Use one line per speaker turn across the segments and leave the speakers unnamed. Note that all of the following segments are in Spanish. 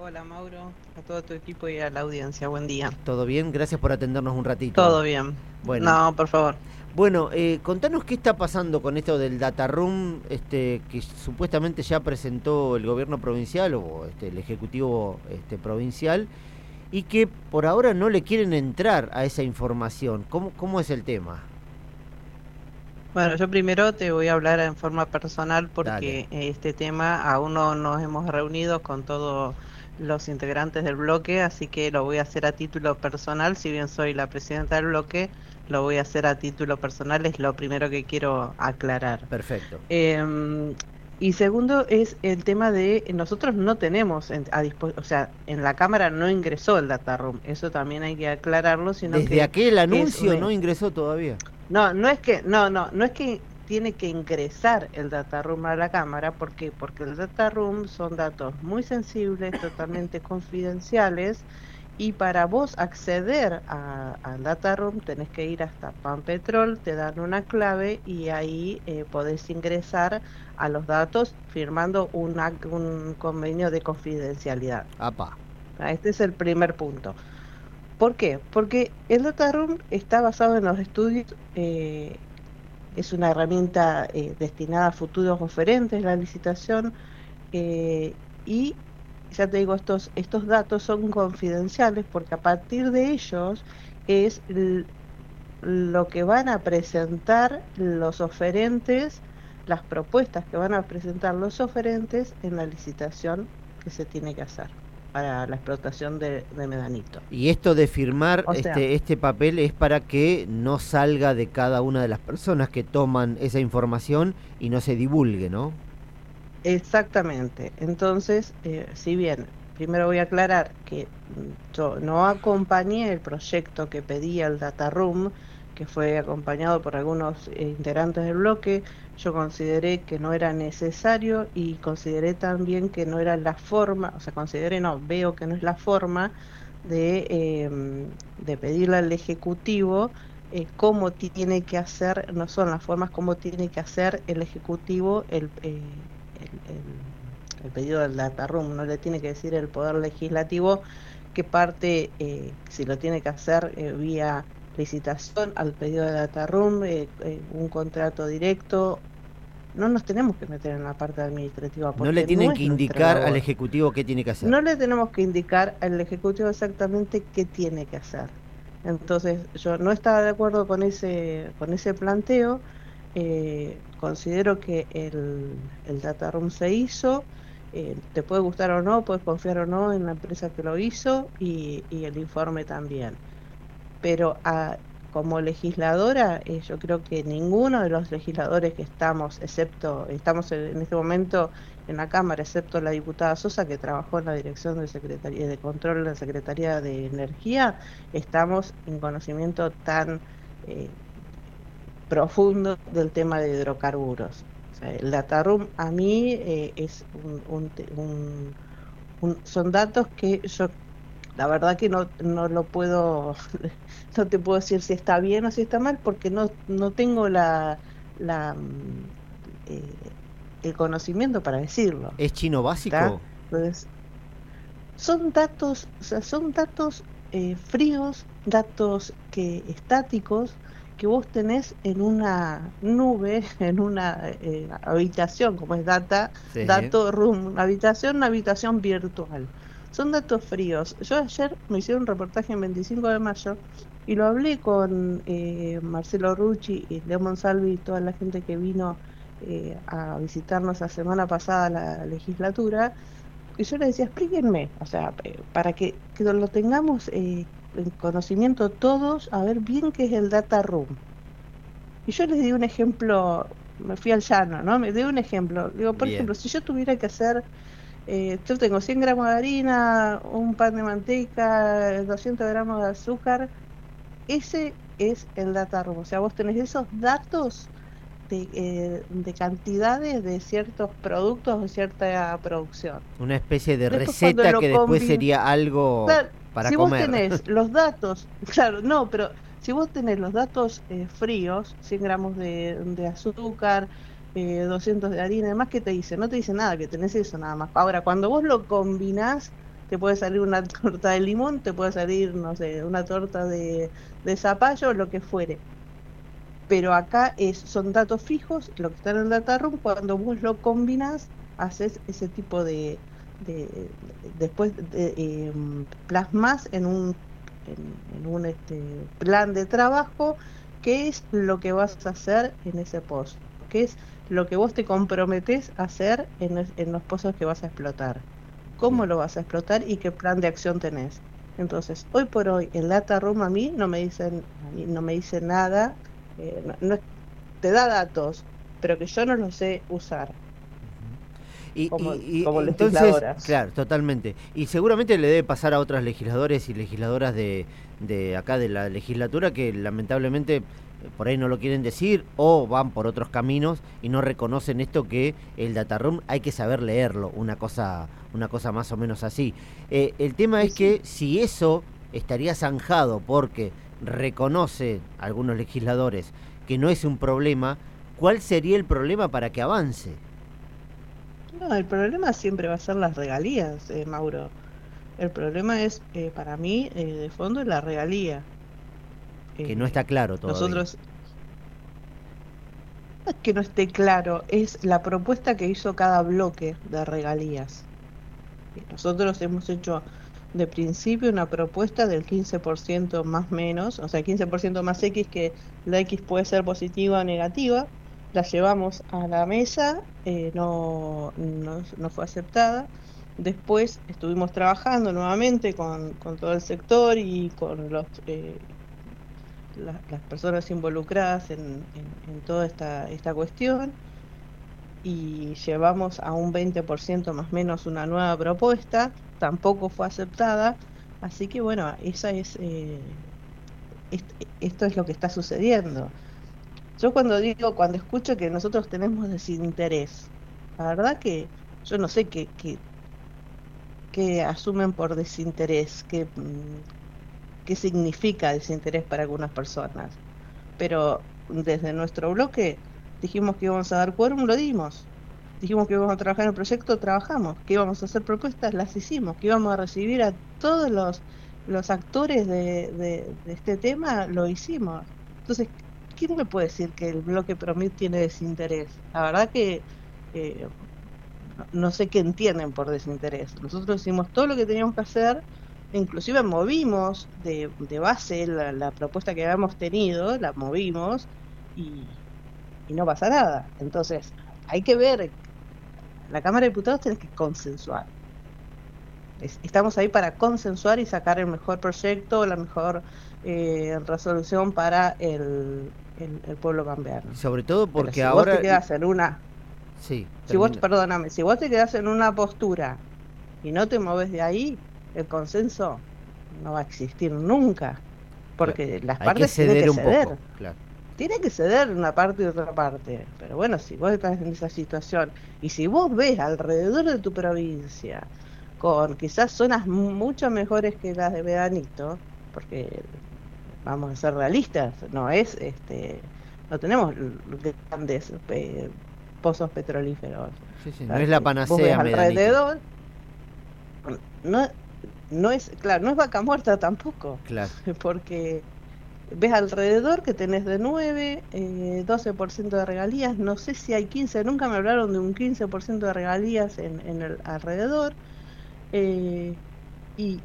Hola Mauro, a todo tu equipo y a la audiencia, buen día.
¿Todo bien? Gracias por atendernos un ratito.
Todo bien. Bueno. No, por favor.
Bueno, eh, contanos qué está pasando con esto del data room este, que supuestamente ya presentó el gobierno provincial o este, el ejecutivo este, provincial y que por ahora no le quieren entrar a esa información. ¿Cómo, cómo es el tema?
Bueno, yo primero te voy a hablar en forma personal porque este tema aún no nos hemos reunido con todos los integrantes del bloque, así que lo voy a hacer a título personal, si bien soy la presidenta del bloque, lo voy a hacer a título personal, es lo primero que quiero aclarar.
Perfecto.
Em, y segundo es el tema de nosotros no tenemos a disposición, o sea, en la cámara no ingresó el data room, eso también hay que aclararlo, sino
desde aquel anuncio no ingresó todavía.
No, no es que no, no, no es que tiene que ingresar el data room a la cámara, ¿por qué? Porque el data room son datos muy sensibles, totalmente confidenciales y para vos acceder al data room tenés que ir hasta Pan Petrol, te dan una clave y ahí eh, podés ingresar a los datos firmando un, un convenio de confidencialidad.
Apa.
Ah, este es el primer punto. ¿Por qué? Porque el data room está basado en los estudios, eh, es una herramienta eh, destinada a futuros oferentes, la licitación, y ya te digo, estos, estos datos son confidenciales porque a partir de ellos es lo que van a presentar los oferentes, las propuestas que van a presentar los oferentes en la licitación que se tiene que hacer para la explotación de, medanito.
Y esto de firmar este, este papel es para que no salga de cada una de las personas que toman esa información y no se divulgue, ¿no?
Exactamente. Entonces, eh, si bien primero voy a aclarar que yo no acompañé el proyecto que pedía el Data Room, que fue acompañado por algunos eh, integrantes del bloque, yo consideré que no era necesario y consideré también que no era la forma, o sea, consideré no, veo que no es la forma de, em, de pedirle al Ejecutivo eh, cómo tiene que hacer, no son las formas como tiene que hacer el Ejecutivo el, eh, el, pedido del data room, no le tiene que decir el poder legislativo qué parte, eh, si lo tiene que hacer eh, vía licitación al pedido de data room, eh, un contrato directo. No nos tenemos que meter en la parte administrativa.
No le tienen que indicar al Ejecutivo qué tiene que hacer.
No le tenemos que indicar al Ejecutivo exactamente qué tiene que hacer. Entonces yo no estaba de acuerdo con ese, con ese planteo eh, considero que el, el data room se hizo, eh, te puede gustar o no, puedes confiar o no en la empresa que lo hizo y, el informe también. Pero ah, como legisladora, eh, yo creo que ninguno de los legisladores que estamos, excepto, estamos en, este momento en la Cámara, excepto la diputada Sosa, que trabajó en la Dirección de Secretaría de Control de la Secretaría de Energía, estamos en conocimiento tan eh, profundo del tema de hidrocarburos. el data room a mí eh, es un, son datos que yo la verdad que no, no lo puedo, no te puedo decir si está bien o si está mal porque no, no tengo la, la eh, el conocimiento para decirlo.
¿Es chino básico?
Entonces, son datos, o sea, son datos eh, fríos, datos que estáticos, que vos tenés en una nube, en una eh, habitación, como es data, dato room, una habitación, una habitación virtual. Son datos fríos. Yo ayer me hicieron un reportaje en 25 de mayo y lo hablé con eh, Marcelo Rucci y Leo Monsalvi y toda la gente que vino eh, a visitarnos la semana pasada la legislatura. Y yo le decía, explíquenme, o sea, para que, que lo tengamos eh, en conocimiento todos a ver bien qué es el data room. Y yo les di un ejemplo, me fui al llano, ¿no? Me di un ejemplo. Digo, por ejemplo, si yo tuviera que hacer, eh, yo tengo 100 gramos de harina, un pan de manteca, 200 gramos de azúcar, ese es el data room. O sea, vos tenés esos datos de, eh, de cantidades de ciertos productos o cierta producción.
Una especie de receta que después sería algo
si vos tenés los datos, claro, no, pero si vos tenés los datos eh, fríos, 100 gramos de, azúcar, eh, 200 de harina, además, ¿qué te dice? No te dice nada, que tenés eso nada más. Ahora, cuando vos lo combinás te puede salir una torta de limón, te puede salir, no sé, una torta de, zapallo, lo que fuere. Pero acá es, son datos fijos, lo que está en el data cuando vos lo combinas, haces ese tipo de, de, después de, em, plasmas en un, en, un este, plan de trabajo qué es lo que vas a hacer en ese post, qué es lo que vos te comprometes a hacer en, en los pozos que vas a explotar, cómo lo vas a explotar y qué plan de acción tenés. Entonces, hoy por hoy, el Data Room a mí no me dicen, no me dice nada, eh, no, te da datos, pero que yo no los sé usar.
Y, y, entonces, claro, totalmente. Y seguramente le debe pasar a otras legisladores y legisladoras de, de acá de la legislatura que lamentablemente por ahí no lo quieren decir o van por otros caminos y no reconocen esto que el data room hay que saber leerlo, una cosa, una cosa más o menos así. Eh, el tema es que si eso estaría zanjado porque reconoce algunos legisladores que no es un problema, ¿cuál sería el problema para que avance?
No, el problema siempre va a ser las regalías, eh, Mauro. El problema es, eh, para mí, eh, de fondo, la regalía.
Que no está claro todavía.
Nosotros... No es que no esté claro, es la propuesta que hizo cada bloque de regalías. Nosotros hemos hecho de principio una propuesta del 15% más menos, o sea, 15% más X que la X puede ser positiva o negativa, la llevamos a la mesa, eh, no, no, fue aceptada. Después estuvimos trabajando nuevamente con, con todo el sector y con los, eh, las personas involucradas en, en, toda esta, esta cuestión y llevamos a un 20% más o menos una nueva propuesta, tampoco fue aceptada, así que bueno, esa es, eh, esto es lo que está sucediendo. Yo cuando digo, cuando escucho que nosotros tenemos desinterés, la verdad que yo no sé qué, qué, asumen por desinterés, qué, qué significa desinterés para algunas personas. Pero desde nuestro bloque dijimos que íbamos a dar quórum, lo dimos. Dijimos que íbamos a trabajar en el proyecto, trabajamos. Que íbamos a hacer propuestas, las hicimos. Que íbamos a recibir a todos los, los actores de este tema, lo hicimos. Entonces, ¿quién me puede decir que el bloque Promit tiene desinterés? La verdad que eh, no sé qué entienden por desinterés. Nosotros hicimos todo lo que teníamos que hacer, inclusive movimos de, base la, propuesta que habíamos tenido, la movimos y, no pasa nada. Entonces, hay que ver, la Cámara de Diputados tiene que consensuar. estamos ahí para consensuar y sacar el mejor proyecto, la mejor eh, resolución para el, el, pueblo cambiano.
Sobre todo porque
si
ahora...
Vos te quedas en una...
Sí.
Si vos, perdóname, si vos te quedas en una postura y no te mueves de ahí, el consenso no va a existir nunca. Porque las partes tienen que ceder. Tiene que ceder una parte y otra parte. Pero bueno, si vos estás en esa situación y si vos ves alrededor de tu provincia con quizás zonas mucho mejores que las de Vedanito, porque vamos a ser realistas, no es, este, no tenemos grandes eh, pozos petrolíferos.
no es la panacea.
alrededor, no, no es, claro, no es vaca muerta tampoco.
Claro.
Porque ves alrededor que tenés de 9, eh, 12% de regalías, no sé si hay 15, nunca me hablaron de un 15% de regalías en, en el alrededor. Eh, y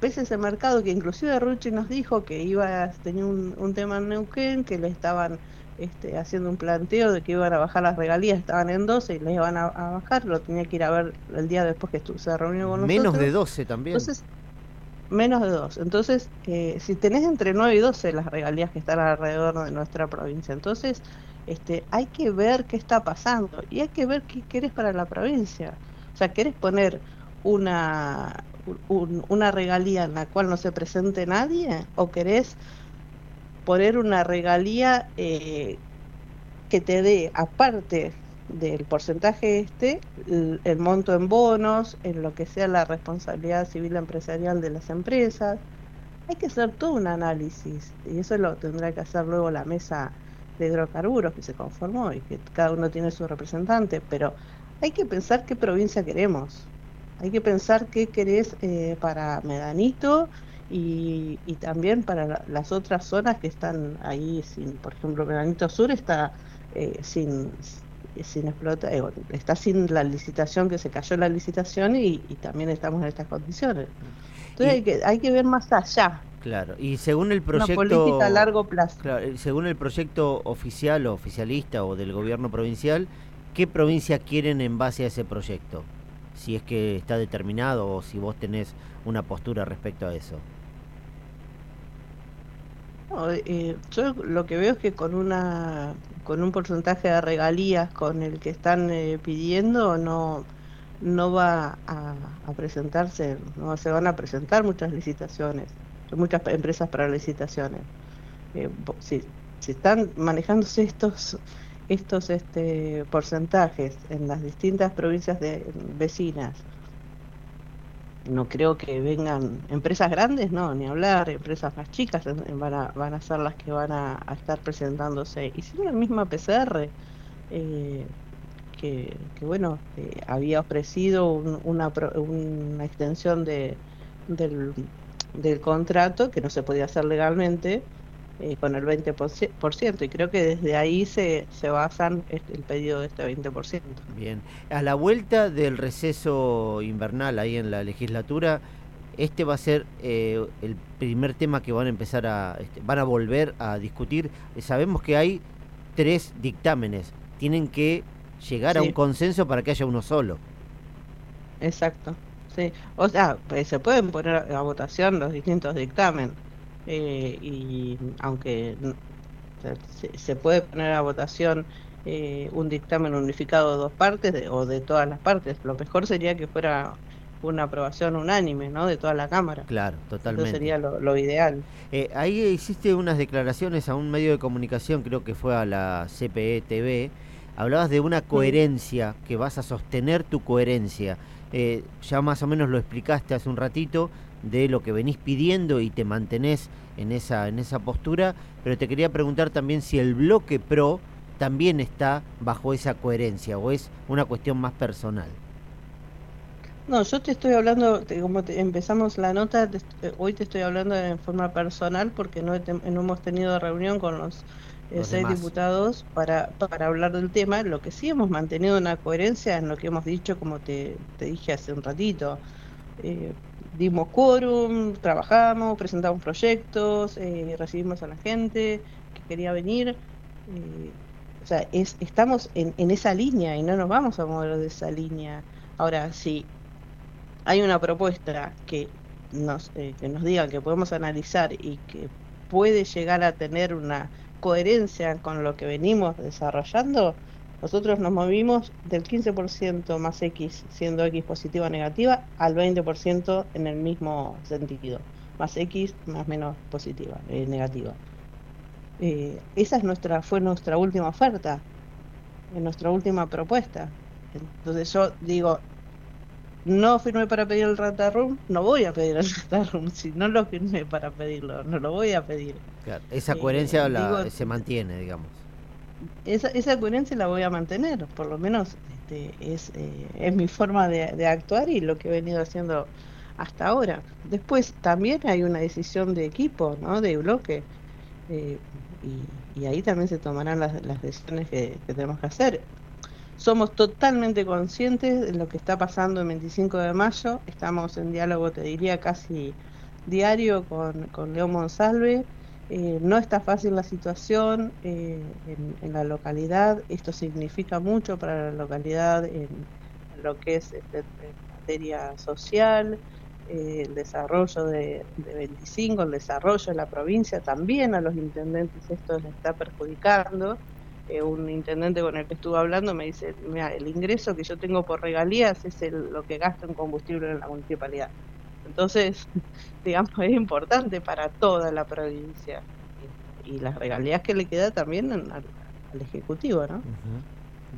ves ese mercado que inclusive Ruchi nos dijo que iba a tener un, tema en Neuquén, que le estaban este, haciendo un planteo de que iban a bajar las regalías, estaban en 12 y le iban a, bajar, lo tenía que ir a ver el día después que se reunió con
nosotros. Menos de 12 también.
Entonces, menos de 12. Entonces, eh, si tenés entre 9 y 12 las regalías que están alrededor de nuestra provincia, entonces este, hay que ver qué está pasando y hay que ver qué querés para la provincia. O sea, querés poner una, una regalía en la cual no se presente nadie o querés poner una regalía eh, que te dé, aparte del porcentaje este, el, monto en bonos, en lo que sea la responsabilidad civil empresarial de las empresas. Hay que hacer todo un análisis y eso lo tendrá que hacer luego la mesa de hidrocarburos que se conformó y que cada uno tiene su representante, pero hay que pensar qué provincia queremos hay que pensar qué querés para Medanito y, también para las otras zonas que están ahí sin, por ejemplo, Medanito Sur está sin sin explotar, está sin la licitación, que se cayó la licitación y, también estamos en estas condiciones. Entonces hay, que, hay que ver más allá.
Claro, y según el proyecto...
Una política a largo plazo.
según el proyecto oficial o oficialista o del gobierno provincial, ¿qué provincia quieren en base a ese proyecto? Si es que está determinado o si vos tenés una postura respecto a eso.
Eh, yo lo que veo es que con una con un porcentaje de regalías con el que están eh, pidiendo no no va a, presentarse, no se van a presentar muchas licitaciones, muchas empresas para licitaciones. Eh, si, si están manejándose estos estos este, porcentajes en las distintas provincias de, vecinas no creo que vengan empresas grandes, no, ni hablar, empresas más chicas van a, van a ser las que van a, estar presentándose. Y si la misma PCR, eh, que, bueno, eh, había ofrecido una, una extensión de, del, del contrato que no se podía hacer legalmente, eh, con el 20%, y creo que desde ahí se, se basan este, el pedido de este 20%.
Bien, a la vuelta del receso invernal ahí en la legislatura, este va a ser eh, el primer tema que van a empezar a, este, van a volver a discutir. Sabemos que hay tres dictámenes, tienen que llegar a un consenso para que haya uno solo.
Exacto, sí. O sea, pues, se pueden poner a votación los distintos dictámenes eh, y aunque se, puede poner a votación eh, un dictamen unificado de dos partes o de todas las partes, lo mejor sería que fuera una aprobación unánime, ¿no? De toda la Cámara.
Claro, totalmente.
Eso sería lo, ideal.
Eh, ahí hiciste unas declaraciones a un medio de comunicación, creo que fue a la CPE TV. Hablabas de una coherencia, que vas a sostener tu coherencia. ya más o menos lo explicaste hace un ratito, de lo que venís pidiendo y te mantenés en esa, en esa postura, pero te quería preguntar también si el bloque PRO también está bajo esa coherencia o es una cuestión más personal.
No, yo te estoy hablando, como empezamos la nota, eh, hoy te estoy hablando en forma personal porque no, hemos tenido reunión con los, eh, seis diputados para, para hablar del tema. Lo que sí hemos mantenido una coherencia en lo que hemos dicho, como te, te dije hace un ratito. Eh, dimos quórum, trabajamos, presentamos proyectos, eh, recibimos a la gente que quería venir. Eh, o sea, es, estamos en, en, esa línea y no nos vamos a mover de esa línea. Ahora, si hay una propuesta que nos, eh, que nos diga que podemos analizar y que puede llegar a tener una coherencia con lo que venimos desarrollando, nosotros nos movimos del 15% más X siendo X positiva o negativa al 20% en el mismo sentido. Más X más menos positiva, eh, negativa. Eh, esa es nuestra, fue nuestra última oferta, nuestra última propuesta. Entonces yo digo, no firmé para pedir el Rata Room, no voy a pedir el Rata Room. Si no lo firmé para pedirlo, no lo voy a pedir.
esa coherencia eh, se mantiene, digamos
esa, esa coherencia la voy a mantener, por lo menos este, es, eh, es mi forma de, actuar y lo que he venido haciendo hasta ahora. Después también hay una decisión de equipo, ¿no? de bloque, eh, y, ahí también se tomarán las, decisiones que, tenemos que hacer. Somos totalmente conscientes de lo que está pasando el 25 de mayo, estamos en diálogo, te diría, casi diario con, con León Monsalve eh, no está fácil la situación eh, en, la localidad, esto significa mucho para la localidad en, lo que es este, materia social, eh, el desarrollo de, 25, el desarrollo de la provincia, también a los intendentes esto les está perjudicando. un intendente con el que estuve hablando me dice, mira, el ingreso que yo tengo por regalías es lo que gasto en combustible en la municipalidad. Entonces, digamos, es importante para toda la provincia y, las regalías que le queda también al, Ejecutivo, ¿no?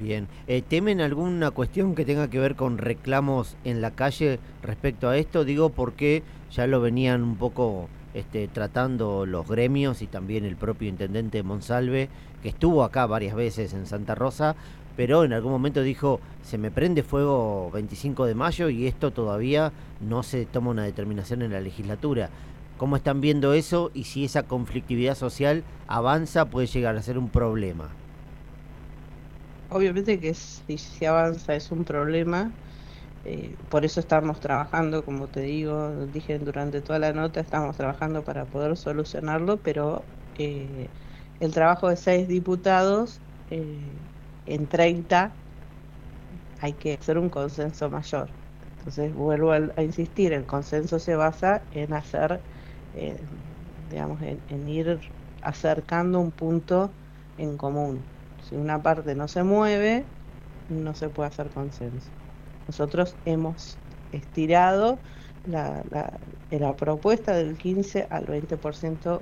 Bien. Eh, ¿Temen alguna cuestión que tenga que ver con reclamos en la calle respecto a esto? Digo porque ya lo venían un poco este, tratando los gremios y también el propio intendente Monsalve, que estuvo acá varias veces en Santa Rosa, pero en algún momento dijo, se me prende fuego 25 de mayo y esto todavía no se toma una determinación en la legislatura. ¿Cómo están viendo eso y si esa conflictividad social avanza puede llegar a ser un problema?
Obviamente que si se avanza es un problema, eh, por eso estamos trabajando, como te digo, dije durante toda la nota, estamos trabajando para poder solucionarlo, pero eh, el trabajo de seis diputados eh, en 30 hay que hacer un consenso mayor. Entonces vuelvo a, insistir, el consenso se basa en hacer, digamos, en ir acercando un punto en común. Si una parte no se mueve, no se puede hacer consenso. Nosotros hemos estirado la, la, propuesta del 15 al 20%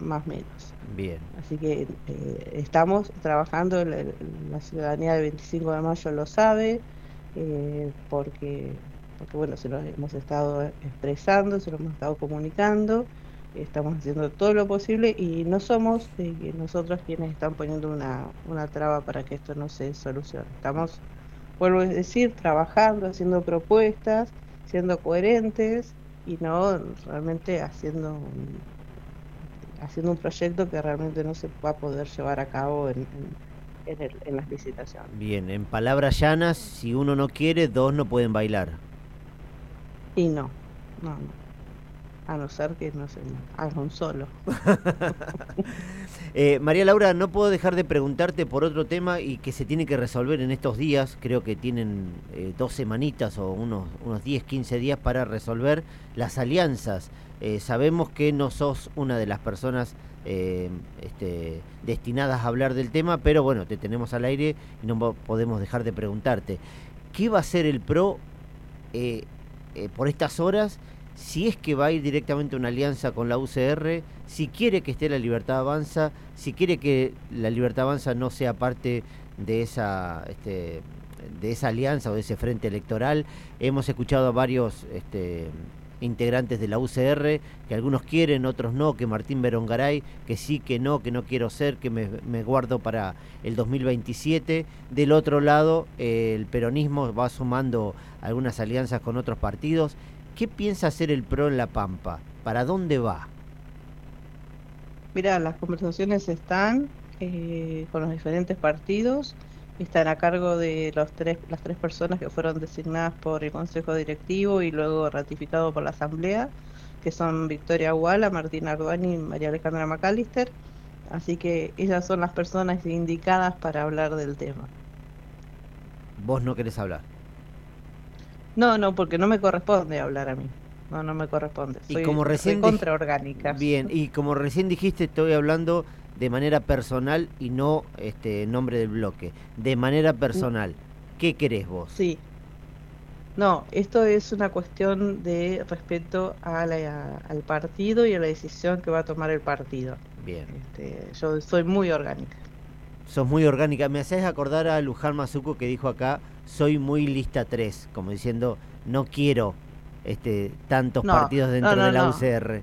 más o menos.
Bien.
Así que eh, estamos trabajando, la, la, ciudadanía del 25 de mayo lo sabe, eh, porque, porque bueno, se lo hemos estado expresando, se lo hemos estado comunicando, estamos haciendo todo lo posible y no somos eh, nosotros quienes están poniendo una, una traba para que esto no se solucione. Estamos vuelvo a decir, trabajando, haciendo propuestas, siendo coherentes y no realmente haciendo un, haciendo un proyecto que realmente no se va a poder llevar a cabo en, en, las licitaciones.
Bien, en palabras llanas, si uno no quiere, dos no pueden bailar.
Y no, no, no a no ser que no se haga un solo.
Eh, María Laura, no puedo dejar de preguntarte por otro tema y que se tiene que resolver en estos días, creo que tienen eh, dos semanitas o unos, unos 10, 15 días para resolver las alianzas. Eh, sabemos que no sos una de las personas este, destinadas a hablar del tema, pero bueno, te tenemos al aire y no podemos dejar de preguntarte, ¿qué va a hacer el PRO por estas horas? Si es que va a ir directamente una alianza con la UCR, si quiere que esté la Libertad Avanza, si quiere que la Libertad Avanza no sea parte de esa este, de esa alianza o de ese frente electoral. Hemos escuchado a varios este, integrantes de la UCR, que algunos quieren, otros no, que Martín Berongaray, que sí, que no, que no quiero ser, que me, guardo para el 2027. Del otro lado, el peronismo va sumando algunas alianzas con otros partidos ¿Qué piensa hacer el PRO en La Pampa? ¿Para dónde va?
Mira, las conversaciones están eh, con los diferentes partidos, están a cargo de los tres, las tres personas que fueron designadas por el Consejo Directivo y luego ratificado por la Asamblea, que son Victoria Guala, Martín Arduani y María Alejandra McAllister. Así que ellas son las personas indicadas para hablar del tema.
¿Vos no querés hablar?
No, no, porque no me corresponde hablar a mí. No, no me corresponde.
Soy, y como recién
contraorgánica.
Bien, y como recién dijiste, estoy hablando de manera personal y no este nombre del bloque. De manera personal, ¿qué querés vos?
Sí. No, esto es una cuestión de respeto a al partido y a la decisión que va a tomar el partido.
Bien.
Este, yo soy muy orgánica.
Sos muy orgánica. Me haces acordar a Luján Mazuco que dijo acá soy muy lista 3, como diciendo, no quiero este tantos partidos dentro de la UCR.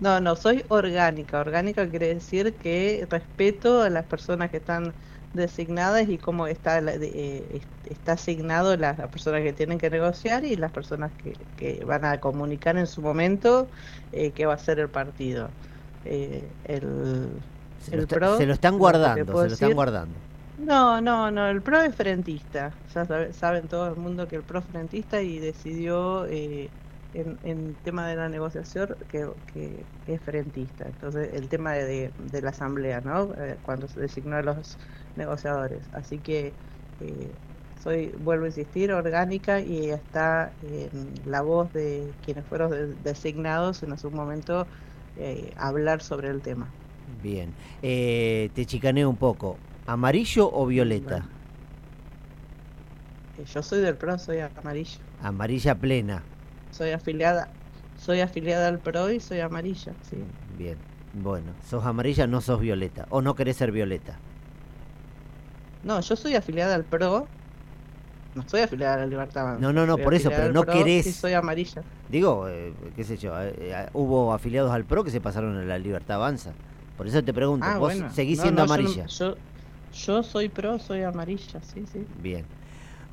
No, no, soy orgánica. Orgánica quiere decir que respeto a las personas que están designadas y cómo está eh, está asignado las, personas que tienen que negociar y las personas que, que van a comunicar en su momento eh, qué va a ser el partido. Eh, el,
se, lo se, lo están guardando, se lo están guardando.
No, no, no, el PRO es frentista. Ya saben todo el mundo que el PRO es frentista y decidió eh, en, en tema de la negociación que, es frentista. Entonces, el tema de, la asamblea, ¿no? Eh, cuando se designó a los negociadores. Así que eh, soy, vuelvo a insistir, orgánica y está la voz de quienes fueron designados en algún momento hablar sobre el tema.
Bien, te chicaneo un poco. ¿Amarillo o violeta?
Eh, yo soy del PRO, soy amarillo.
Amarilla plena.
Soy afiliada, soy afiliada al PRO y soy amarilla, sí.
Bien, bueno, sos amarilla, no sos violeta. ¿O no querés ser violeta?
No, yo soy afiliada al PRO. No soy afiliada a la Libertad
No, no, no, por eso, pero no querés.
Sí, soy amarilla.
Digo, eh, qué sé yo, eh, hubo afiliados al PRO que se pasaron a la Libertad Avanza. Por eso te pregunto, ah, ¿vos seguís siendo amarilla?
yo, Yo soy pro, soy amarilla, sí, sí.
Bien.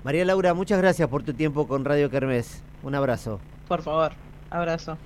María Laura, muchas gracias por tu tiempo con Radio Kermés. Un abrazo.
Por favor, abrazo.